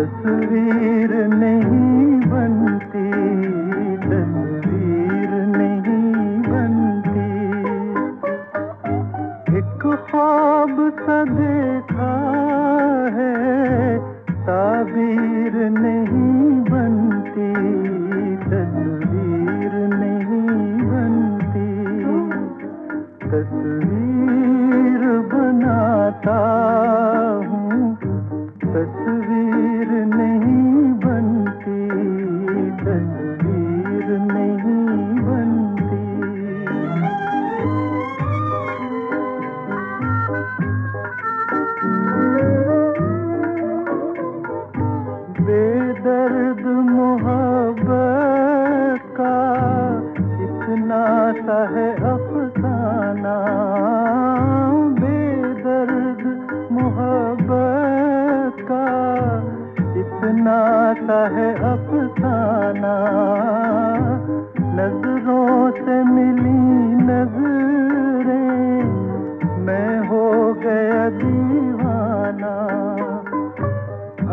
तस्वीर नहीं बनती, तस्वीर नहीं बनती। एक ख्वाब सा देखा है, ताबीर नहीं बनती, तस्वीर नहीं बनती। तस्वीर बनाता तस्वीर नहीं बनती। बेदर्द मोहब्बत का इतना सा है अफसाना इतना सा है अफसाना नज़रों से मिली नज़रें, मैं हो गया दीवाना।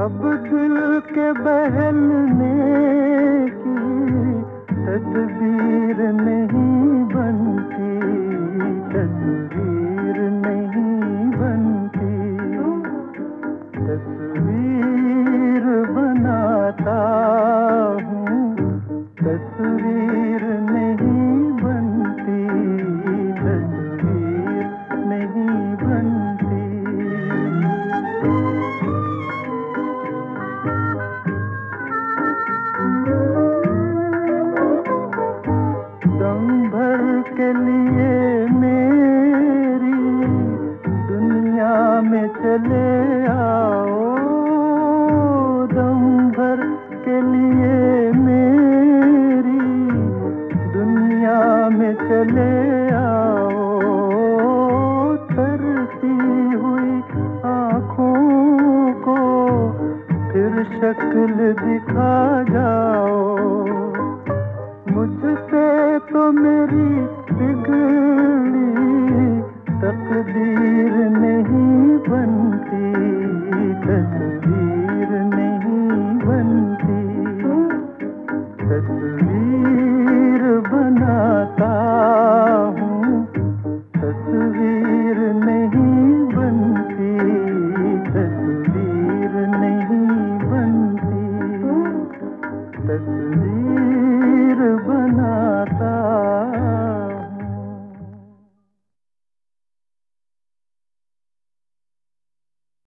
अब दिल के बहलने की तदबीर नहीं लिए मेरी दुनिया में चले आओ। दम भर के लिए मेरी दुनिया में चले आओ। तरती हुई आँखों को फिर शक्ल दिखा जाओ। मुझसे तो मेरी नहीं बनती तस्वीर